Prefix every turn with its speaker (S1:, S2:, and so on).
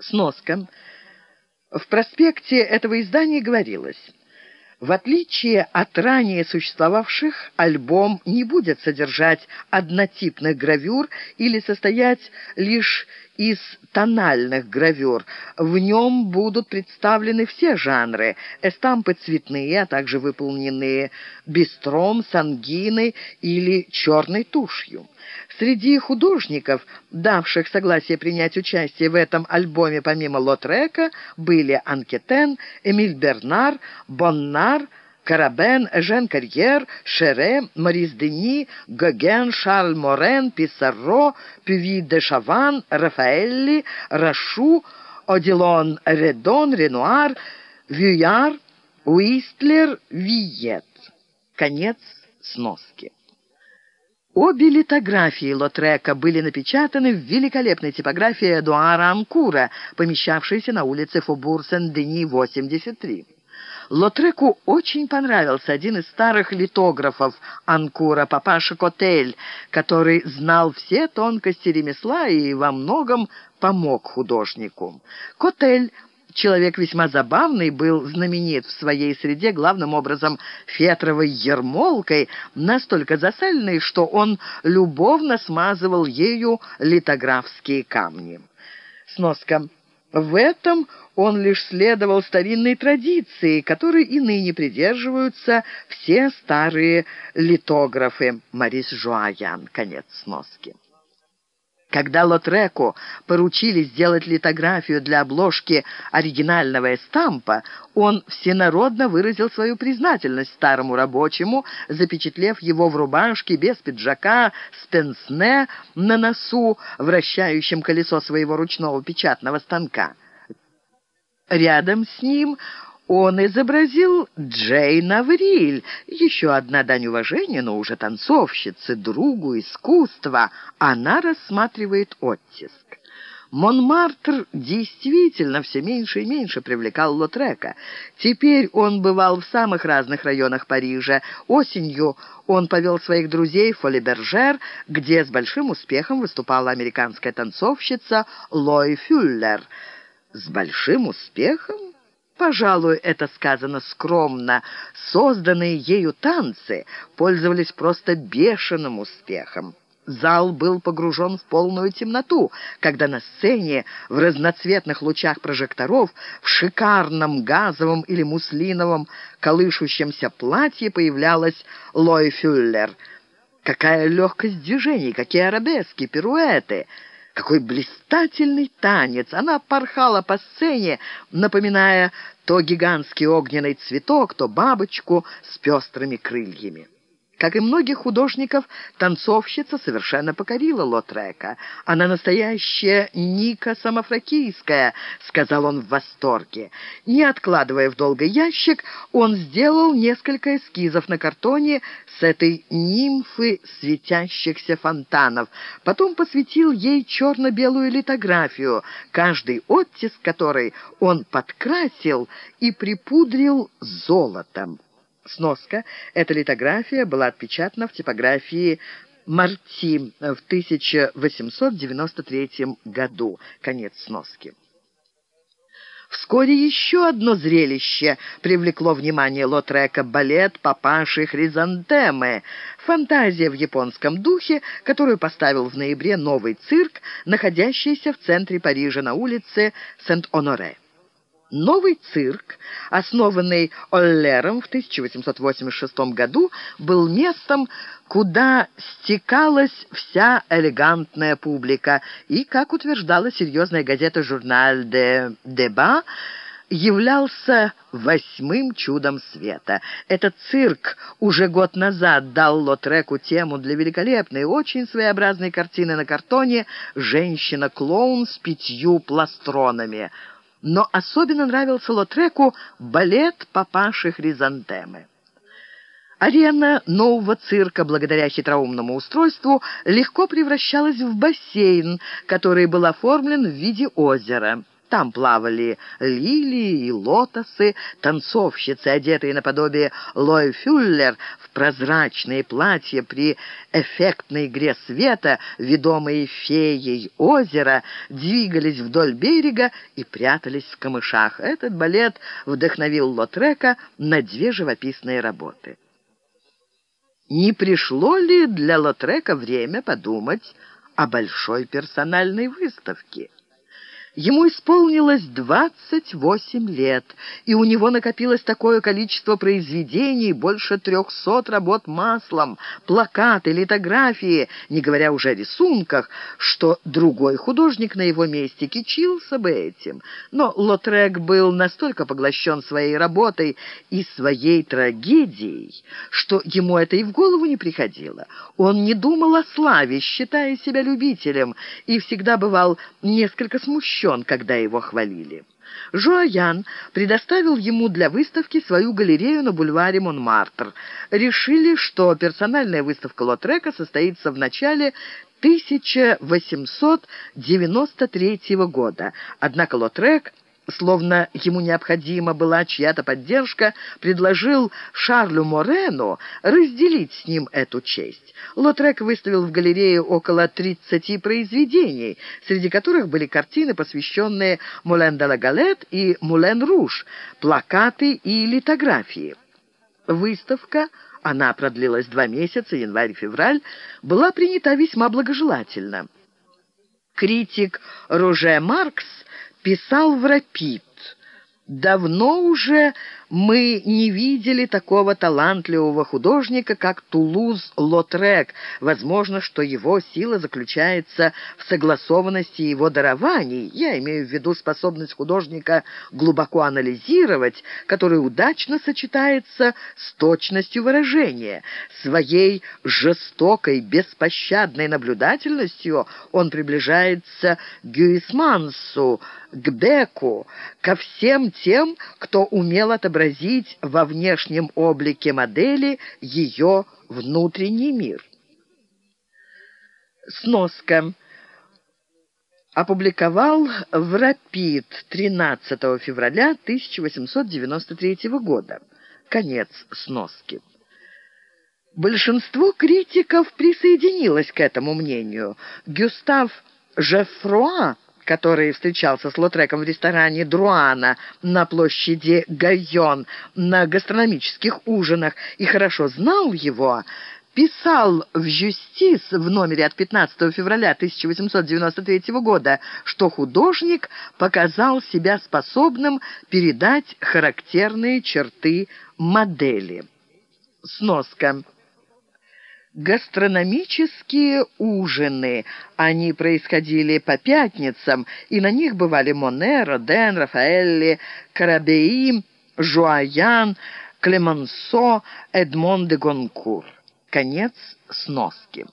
S1: Сноска. В проспекте этого издания говорилось... В отличие от ранее существовавших, альбом не будет содержать однотипных гравюр или состоять лишь из тональных гравюр. В нем будут представлены все жанры, эстампы цветные, а также выполненные бистром, сангиной или черной тушью. Среди художников, давших согласие принять участие в этом альбоме помимо Лотрека, были Анкетен, Эмиль Бернар, Боннар, Карабен, Жен Карьер, Шере, Морис Дени, Гоген, Шарль Морен, Писарро, Пюви де Шаван, Рафаэлли, Рашу, Одилон Редон, Ренуар, Вюяр, Уистлер, Виет. Конец сноски. Обе литографии Лотрека были напечатаны в великолепной типографии Эдуара Анкура, помещавшейся на улице Фобур-Сен-Дени, 83. Лотреку очень понравился один из старых литографов Анкура, папаша Котель, который знал все тонкости ремесла и во многом помог художнику. Котель человек весьма забавный, был знаменит в своей среде главным образом фетровой ермолкой, настолько засальной, что он любовно смазывал ею литографские камни. Сноска. В этом он лишь следовал старинной традиции, которой и ныне придерживаются все старые литографы. Марис Жуаян. Конец сноски. Когда Лотреку поручили сделать литографию для обложки оригинального эстампа, он всенародно выразил свою признательность старому рабочему, запечатлев его в рубашке, без пиджака, с пенсне на носу, вращающем колесо своего ручного печатного станка. Рядом с ним он изобразил Джейн Авриль, еще одна дань уважения, но уже танцовщицы, другу искусства. Она рассматривает оттиск. Монмартр действительно все меньше и меньше привлекал Лотрека. Теперь он бывал в самых разных районах Парижа. Осенью он повел своих друзей в Фолибержер, где с большим успехом выступала американская танцовщица Лой Фюллер. С большим успехом? Пожалуй, это сказано скромно. Созданные ею танцы пользовались просто бешеным успехом. Зал был погружен в полную темноту, когда на сцене в разноцветных лучах прожекторов в шикарном газовом или муслиновом колышущемся платье появлялась Лой Фюллер. Какая легкость движений, какие арабески, пируэты — какой блистательный танец! Она порхала по сцене, напоминая то гигантский огненный цветок, то бабочку с пестрыми крыльями. Как и многих художников, танцовщица совершенно покорила Лотрека. «Она настоящая Ника Самофракийская», — сказал он в восторге. Не откладывая в долгий ящик, он сделал несколько эскизов на картоне с этой нимфы светящихся фонтанов. Потом посвятил ей черно-белую литографию, каждый оттиск которой он подкрасил и припудрил золотом. Сноска. Эта литография была отпечатана в типографии Марти в 1893 году. Конец сноски. Вскоре еще одно зрелище привлекло внимание Лотрека – балет «Папаши Хризантемы». Фантазия в японском духе, которую поставил в ноябре новый цирк, находящийся в центре Парижа на улице Сент-Оноре. Новый цирк, основанный Оллером в 1886 году, был местом, куда стекалась вся элегантная публика, и, как утверждала серьезная газета «Журналь де Деба», являлся восьмым чудом света. Этот цирк уже год назад дал Лотреку тему для великолепной, очень своеобразной картины на картоне «Женщина-клоун с пятью пластронами» но особенно нравился Лотреку балет папаши Хризантемы. Арена нового цирка, благодаря хитроумному устройству, легко превращалась в бассейн, который был оформлен в виде озера. Там плавали лилии и лотосы, танцовщицы, одетые наподобие Лои Фюллер в прозрачные платья при эффектной игре света, ведомые феей озера, двигались вдоль берега и прятались в камышах. Этот балет вдохновил Лотрека на две живописные работы. Не пришло ли для Лотрека время подумать о большой персональной выставке? Ему исполнилось 28 лет, и у него накопилось такое количество произведений, больше трехсот работ маслом, плакаты, литографии, не говоря уже о рисунках, что другой художник на его месте кичился бы этим. Но Лотрек был настолько поглощен своей работой и своей трагедией, что ему это и в голову не приходило. Он не думал о славе, считая себя любителем, и всегда бывал несколько смущен, смущен, когда его хвалили. Жуаян предоставил ему для выставки свою галерею на бульваре Монмартр. Решили, что персональная выставка Лотрека состоится в начале 1893 года. Однако Лотрек словно ему необходима была чья-то поддержка, предложил Шарлю Морену разделить с ним эту честь. Лотрек выставил в галерее около 30 произведений, среди которых были картины, посвященные Мулен де Галет и Мулен Руж, плакаты и литографии. Выставка, она продлилась два месяца, январь-февраль, была принята весьма благожелательно. Критик Роже Маркс писал в «Рапид». Давно уже мы не видели такого талантливого художника, как Тулуз-Лотрек. Возможно, что его сила заключается в согласованности его дарований. Я имею в виду способность художника глубоко анализировать, которая удачно сочетается с точностью выражения. Своей жестокой, беспощадной наблюдательностью он приближается к Гюисмансу, к Беку, ко всем тем, кто умел отобразить во внешнем облике модели ее внутренний мир. Сноска. Опубликовал в «Рапид» 13 февраля 1893 года. Конец сноски. Большинство критиков присоединилось к этому мнению. Гюстав Жефруа который встречался с Лотреком в ресторане Друана на площади Гайон на гастрономических ужинах и хорошо знал его, писал в «Жюстис» в номере от 15 февраля 1893 года, что художник показал себя способным передать характерные черты модели. Сноска. Гастрономические ужины. Они происходили по пятницам, и на них бывали Моне, Роден, Рафаэлли, Карабеи, Жуаян, Клемансо, Эдмон де Гонкур. Конец сноски.